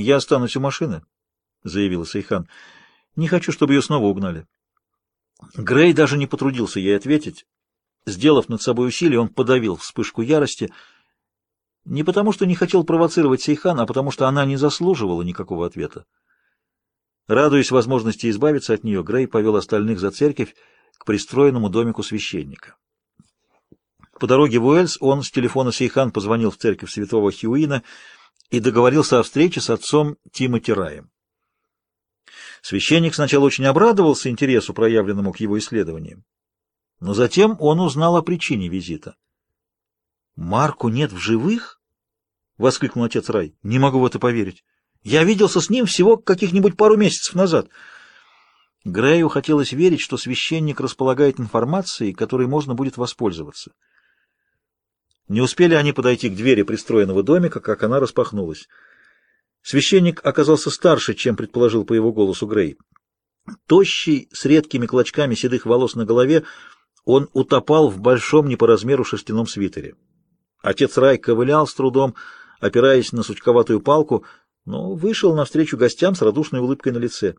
«Я останусь у машины», — заявила Сейхан. «Не хочу, чтобы ее снова угнали». Грей даже не потрудился ей ответить. Сделав над собой усилие, он подавил вспышку ярости. Не потому, что не хотел провоцировать Сейхан, а потому, что она не заслуживала никакого ответа. Радуясь возможности избавиться от нее, Грей повел остальных за церковь к пристроенному домику священника. По дороге в Уэльс он с телефона Сейхан позвонил в церковь святого Хьюина и договорился о встрече с отцом Тимоти Раем. Священник сначала очень обрадовался интересу, проявленному к его исследованиям, но затем он узнал о причине визита. «Марку нет в живых?» — воскликнул отец Рай. «Не могу в это поверить. Я виделся с ним всего каких-нибудь пару месяцев назад». Грею хотелось верить, что священник располагает информацией, которой можно будет воспользоваться. Не успели они подойти к двери пристроенного домика, как она распахнулась. Священник оказался старше, чем предположил по его голосу Грей. Тощий, с редкими клочками седых волос на голове, он утопал в большом не по размеру шерстяном свитере. Отец Рай ковылял с трудом, опираясь на сучковатую палку, но вышел навстречу гостям с радушной улыбкой на лице.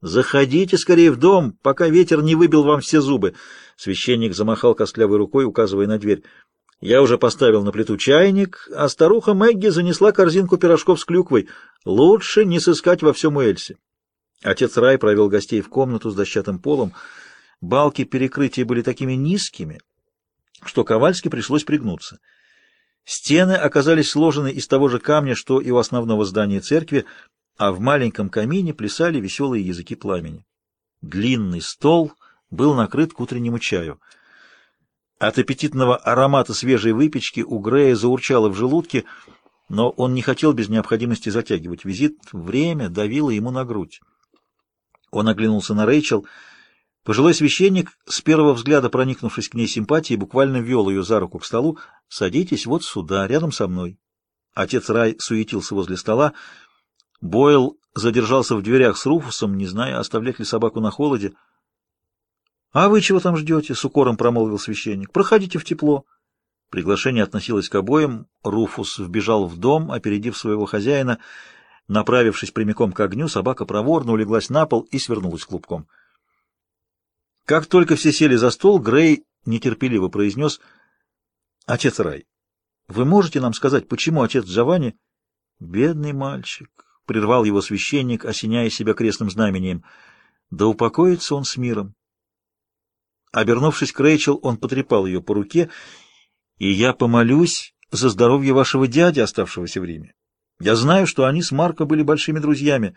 «Заходите скорее в дом, пока ветер не выбил вам все зубы!» Священник замахал костлявой рукой, указывая на дверь. Я уже поставил на плиту чайник, а старуха Мэгги занесла корзинку пирожков с клюквой. Лучше не сыскать во всем Уэльсе. Отец Рай провел гостей в комнату с дощатым полом. Балки перекрытия были такими низкими, что Ковальски пришлось пригнуться. Стены оказались сложены из того же камня, что и у основного здания церкви, а в маленьком камине плясали веселые языки пламени. Длинный стол был накрыт к утреннему чаю — от аппетитного аромата свежей выпечки у Грея заурчало в желудке, но он не хотел без необходимости затягивать визит. Время давило ему на грудь. Он оглянулся на Рэйчел. Пожилой священник, с первого взгляда проникнувшись к ней симпатией, буквально вел ее за руку к столу. «Садитесь вот сюда, рядом со мной». Отец Рай суетился возле стола. Бойл задержался в дверях с Руфусом, не зная, оставлять ли собаку на холоде. «А вы чего там ждете?» — с укором промолвил священник. «Проходите в тепло». Приглашение относилось к обоим. Руфус вбежал в дом, опередив своего хозяина. Направившись прямиком к огню, собака проворно улеглась на пол и свернулась клубком. Как только все сели за стол, Грей нетерпеливо произнес «Отец Рай, вы можете нам сказать, почему отец Джованни...» «Бедный мальчик», — прервал его священник, осеняя себя крестным знамением, — «да упокоится он с миром». Обернувшись к Рэйчел, он потрепал ее по руке, и я помолюсь за здоровье вашего дяди, оставшегося в Риме. Я знаю, что они с Марко были большими друзьями.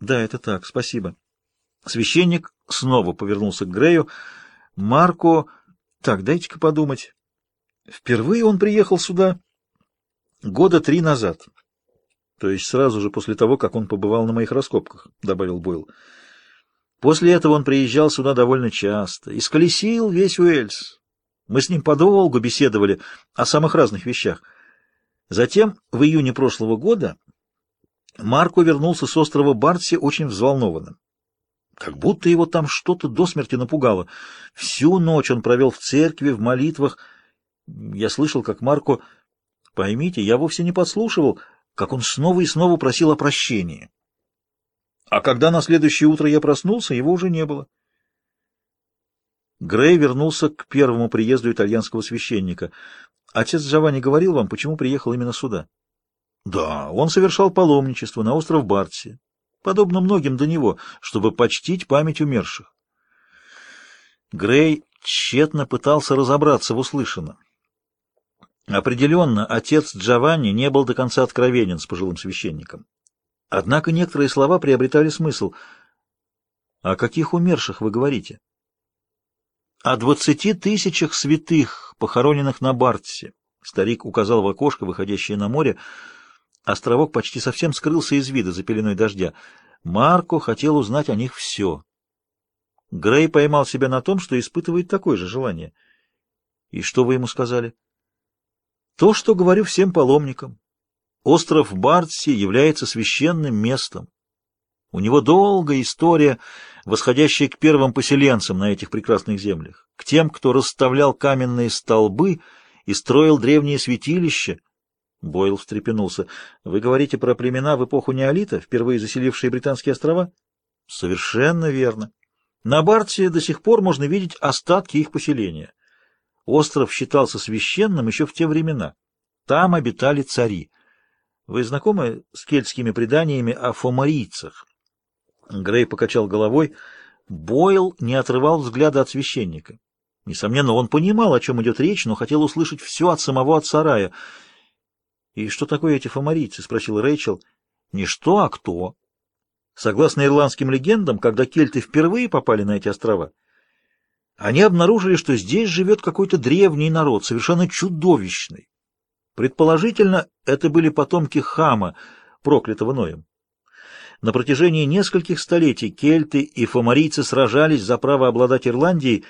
Да, это так, спасибо. Священник снова повернулся к Грею. Марко... Так, дайте-ка подумать. Впервые он приехал сюда года три назад. То есть сразу же после того, как он побывал на моих раскопках, — добавил Бойл. После этого он приезжал сюда довольно часто и сколесил весь Уэльс. Мы с ним подолгу беседовали о самых разных вещах. Затем, в июне прошлого года, Марко вернулся с острова Бартси очень взволнованным. Как будто его там что-то до смерти напугало. Всю ночь он провел в церкви, в молитвах. Я слышал, как Марко... Поймите, я вовсе не подслушивал, как он снова и снова просил о прощении. А когда на следующее утро я проснулся, его уже не было. Грей вернулся к первому приезду итальянского священника. Отец Джованни говорил вам, почему приехал именно сюда? Да, он совершал паломничество на остров Бартси, подобно многим до него, чтобы почтить память умерших. Грей тщетно пытался разобраться в услышанном. Определенно, отец Джованни не был до конца откровенен с пожилым священником. Однако некоторые слова приобретали смысл. «О каких умерших вы говорите?» «О двадцати тысячах святых, похороненных на Бартсе», — старик указал в окошко, выходящее на море. Островок почти совсем скрылся из вида за пеленой дождя. Марко хотел узнать о них все. Грей поймал себя на том, что испытывает такое же желание. «И что вы ему сказали?» «То, что говорю всем паломникам. Остров Бартси является священным местом. У него долгая история, восходящая к первым поселенцам на этих прекрасных землях, к тем, кто расставлял каменные столбы и строил древние святилища. Бойл встрепенулся. «Вы говорите про племена в эпоху неолита, впервые заселившие британские острова?» «Совершенно верно. На Барте до сих пор можно видеть остатки их поселения. Остров считался священным еще в те времена. Там обитали цари. Вы знакомы с кельтскими преданиями о фомарийцах?» Грей покачал головой. Бойл не отрывал взгляда от священника. Несомненно, он понимал, о чем идет речь, но хотел услышать все от самого отца Рая — «И что такое эти фомарийцы?» — спросил Рэйчел. «Не что, а кто». Согласно ирландским легендам, когда кельты впервые попали на эти острова, они обнаружили, что здесь живет какой-то древний народ, совершенно чудовищный. Предположительно, это были потомки Хама, проклятого Ноем. На протяжении нескольких столетий кельты и фомарийцы сражались за право обладать Ирландией,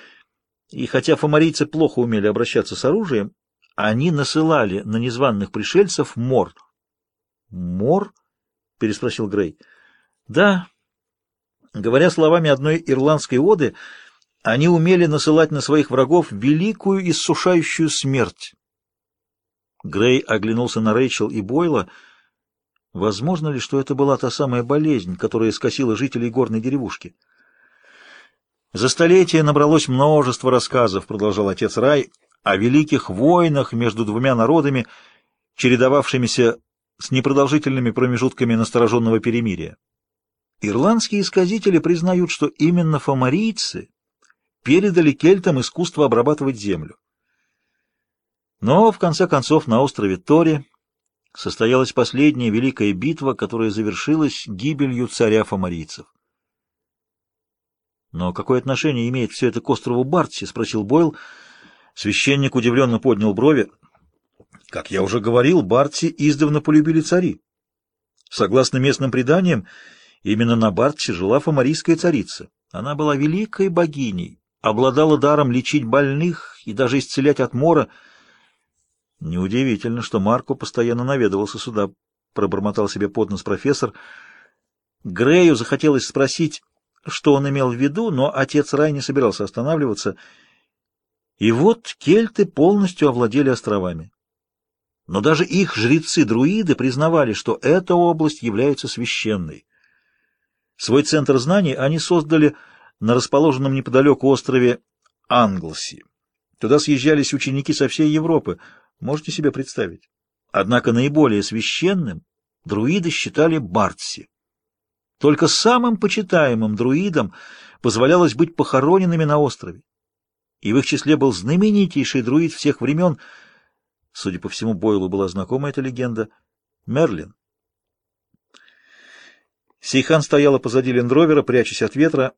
и хотя фомарийцы плохо умели обращаться с оружием, они насылали на незваных пришельцев мор. «Мор?» — переспросил Грей. «Да. Говоря словами одной ирландской оды, они умели насылать на своих врагов великую иссушающую смерть». Грей оглянулся на Рэйчел и Бойла. Возможно ли, что это была та самая болезнь, которая скосила жителей горной деревушки? За столетия набралось множество рассказов, продолжал отец Рай, о великих войнах между двумя народами, чередовавшимися с непродолжительными промежутками настороженного перемирия. Ирландские исказители признают, что именно фомарийцы передали кельтам искусство обрабатывать землю. Но, в конце концов, на острове Тори состоялась последняя великая битва, которая завершилась гибелью царя фомарийцев. «Но какое отношение имеет все это к острову Бартси?» — спросил Бойл, — Священник удивленно поднял брови. Как я уже говорил, Бартси издавна полюбили цари. Согласно местным преданиям, именно на Бартсе жила фомарийская царица. Она была великой богиней, обладала даром лечить больных и даже исцелять от мора. Неудивительно, что Марко постоянно наведывался сюда, пробормотал себе под нос профессор. Грею захотелось спросить, что он имел в виду, но отец Рай не собирался останавливаться — и вот кельты полностью овладели островами. Но даже их жрецы-друиды признавали, что эта область является священной. Свой центр знаний они создали на расположенном неподалеку острове Англси. Туда съезжались ученики со всей Европы, можете себе представить. Однако наиболее священным друиды считали Бартси. Только самым почитаемым друидам позволялось быть похороненными на острове и в их числе был знаменитейший друид всех времен, судя по всему, Бойлу была знакома эта легенда, Мерлин. Сейхан стояла позади лендровера, прячась от ветра.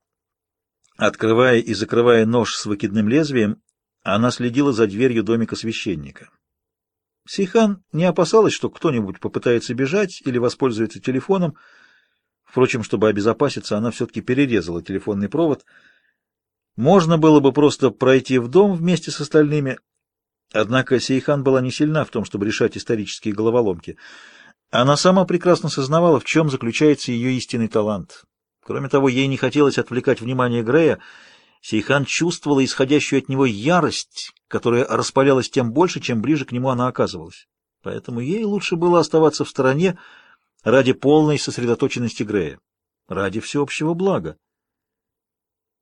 Открывая и закрывая нож с выкидным лезвием, она следила за дверью домика священника. Сейхан не опасалась, что кто-нибудь попытается бежать или воспользуется телефоном. Впрочем, чтобы обезопаситься, она все-таки перерезала телефонный провод — можно было бы просто пройти в дом вместе с остальными, однако Сейхан была не сильна в том, чтобы решать исторические головоломки. Она сама прекрасно сознавала, в чем заключается ее истинный талант. Кроме того, ей не хотелось отвлекать внимание Грея. Сейхан чувствовала исходящую от него ярость, которая распалялась тем больше, чем ближе к нему она оказывалась. Поэтому ей лучше было оставаться в стороне ради полной сосредоточенности Грея, ради всеобщего блага.